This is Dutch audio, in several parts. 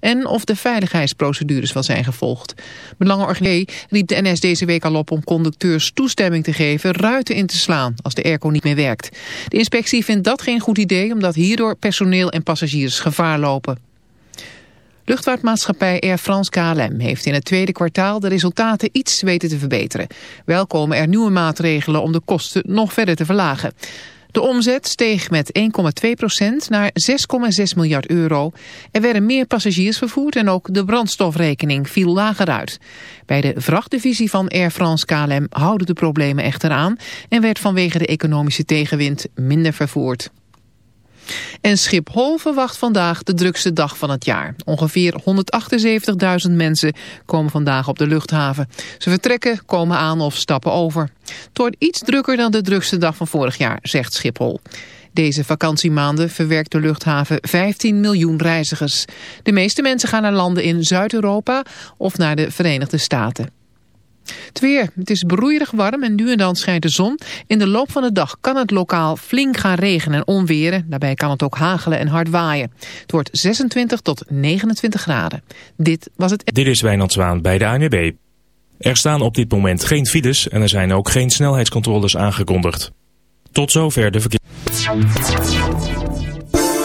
en of de veiligheidsprocedures wel zijn gevolgd. Belangenorganisatie riep de NS deze week al op om conducteurs toestemming te geven ruiten in te slaan als de airco niet meer werkt. De inspectie vindt dat geen goed idee omdat hierdoor personeel en passagiers gevaar lopen. Luchtvaartmaatschappij Air France KLM heeft in het tweede kwartaal de resultaten iets weten te verbeteren. Wel komen er nieuwe maatregelen om de kosten nog verder te verlagen. De omzet steeg met 1,2% naar 6,6 miljard euro. Er werden meer passagiers vervoerd en ook de brandstofrekening viel lager uit. Bij de vrachtdivisie van Air France KLM houden de problemen echter aan... en werd vanwege de economische tegenwind minder vervoerd. En Schiphol verwacht vandaag de drukste dag van het jaar. Ongeveer 178.000 mensen komen vandaag op de luchthaven. Ze vertrekken, komen aan of stappen over. Het wordt iets drukker dan de drukste dag van vorig jaar, zegt Schiphol. Deze vakantiemaanden verwerkt de luchthaven 15 miljoen reizigers. De meeste mensen gaan naar landen in Zuid-Europa of naar de Verenigde Staten. Het weer. Het is broeierig warm en nu en dan schijnt de zon. In de loop van de dag kan het lokaal flink gaan regenen en onweren. Daarbij kan het ook hagelen en hard waaien. Het wordt 26 tot 29 graden. Dit was het... Dit is Wijnand Zwaan bij de ANWB. Er staan op dit moment geen files en er zijn ook geen snelheidscontroles aangekondigd. Tot zover de verkeer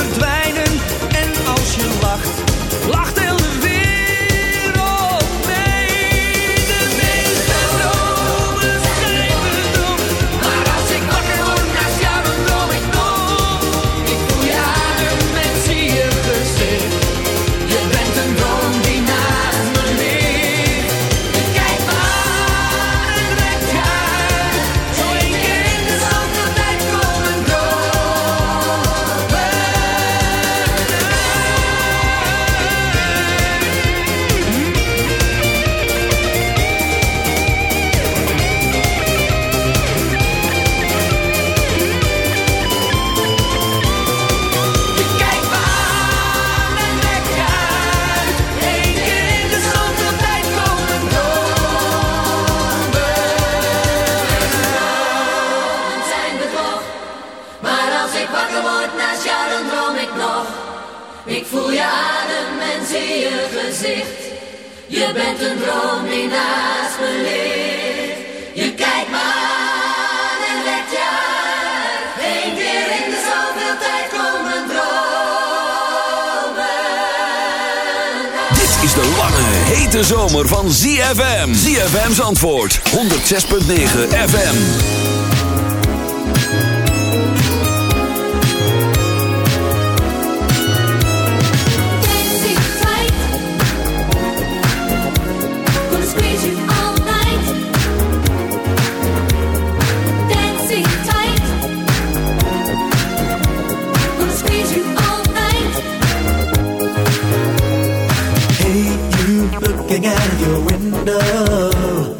verdwijnt. 6.9 FM. looking out your window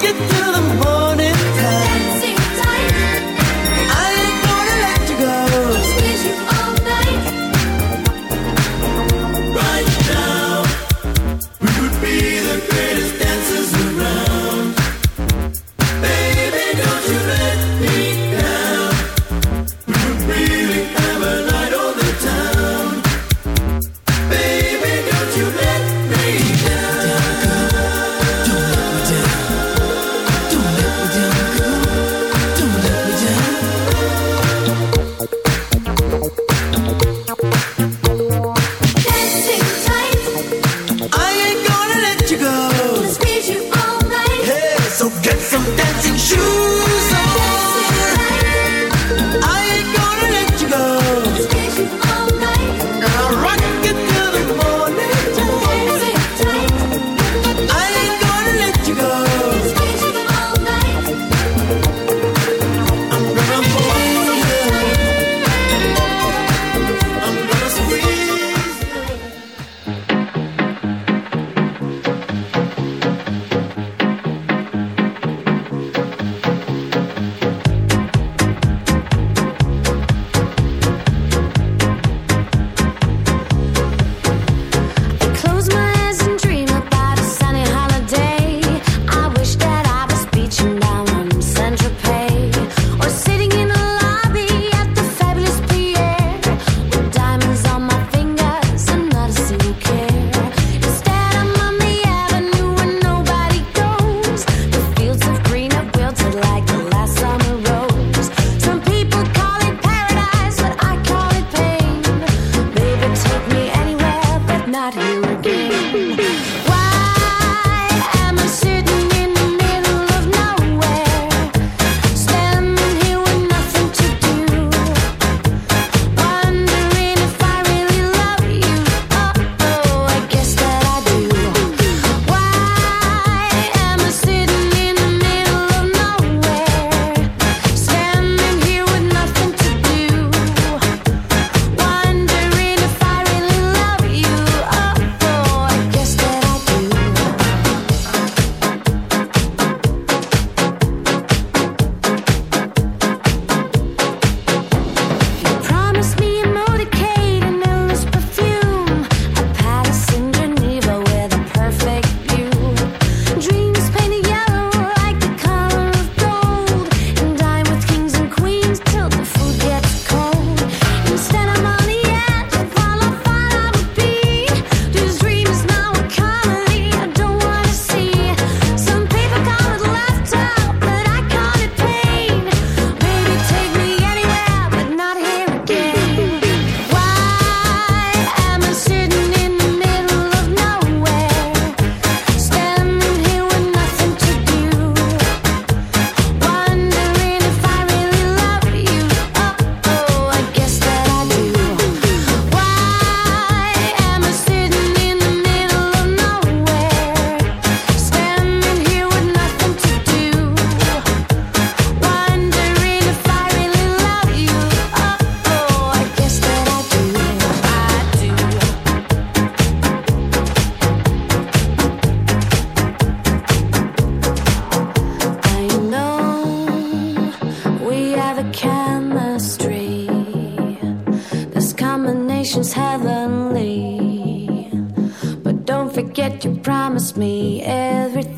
get through the morning. you promised me everything.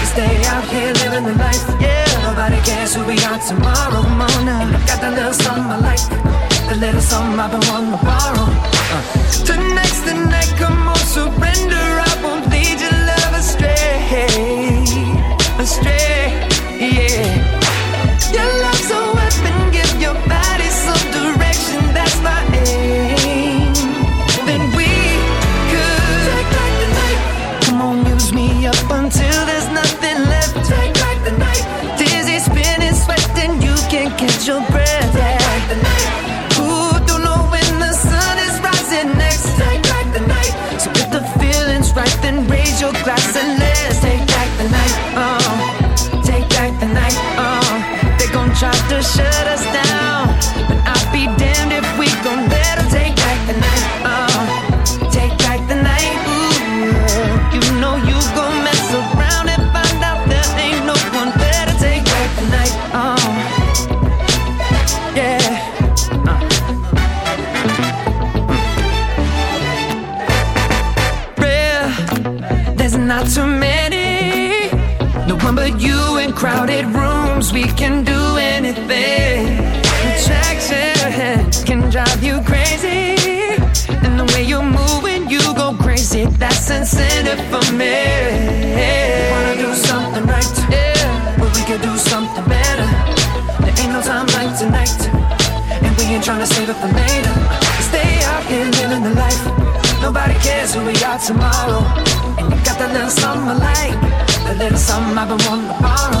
Stay out here living the life, yeah. Nobody cares who we are tomorrow morning. I got that little something I like, the little something I've been wanting to borrow. Uh. Tonight's the night, come on, surrender. I won't lead your love astray, astray, yeah. Your love's a weapon, give your body glass and tomorrow. And you got that little something I like. That little something I've been wanting to borrow.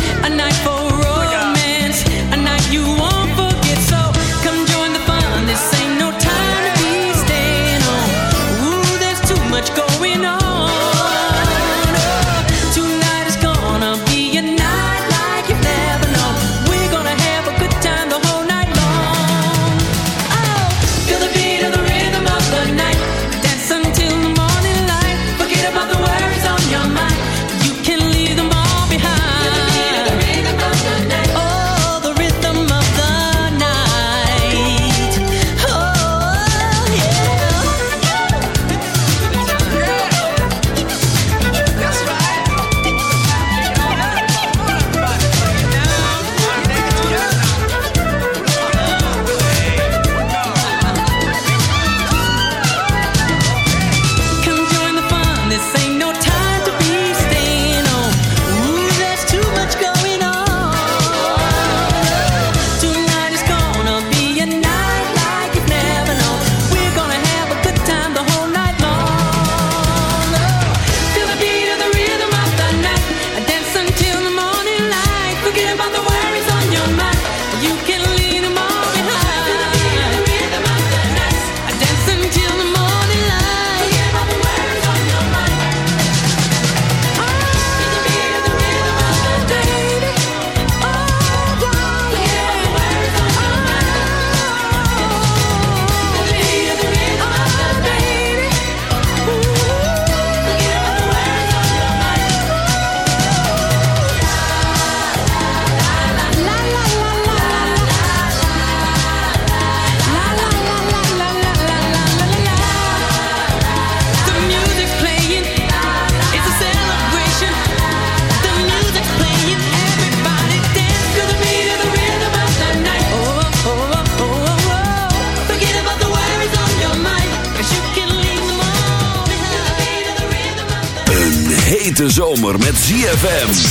ZFM.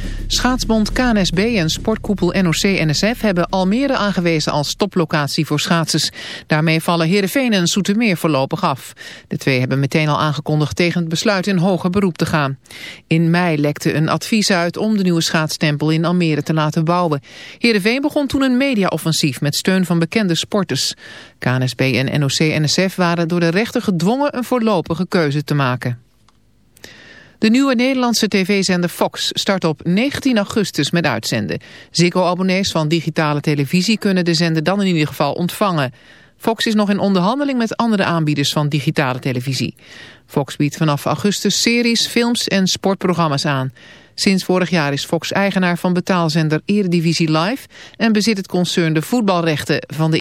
Schaatsbond KNSB en sportkoepel NOC-NSF hebben Almere aangewezen als toplocatie voor schaatsers. Daarmee vallen Heerenveen en Soetermeer voorlopig af. De twee hebben meteen al aangekondigd tegen het besluit in hoger beroep te gaan. In mei lekte een advies uit om de nieuwe schaatstempel in Almere te laten bouwen. Heerenveen begon toen een mediaoffensief met steun van bekende sporters. KNSB en NOC-NSF waren door de rechter gedwongen een voorlopige keuze te maken. De nieuwe Nederlandse tv-zender Fox start op 19 augustus met uitzenden. Ziggo-abonnees van digitale televisie kunnen de zender dan in ieder geval ontvangen. Fox is nog in onderhandeling met andere aanbieders van digitale televisie. Fox biedt vanaf augustus series, films en sportprogramma's aan. Sinds vorig jaar is Fox eigenaar van betaalzender Eredivisie Live... en bezit het concern de voetbalrechten van de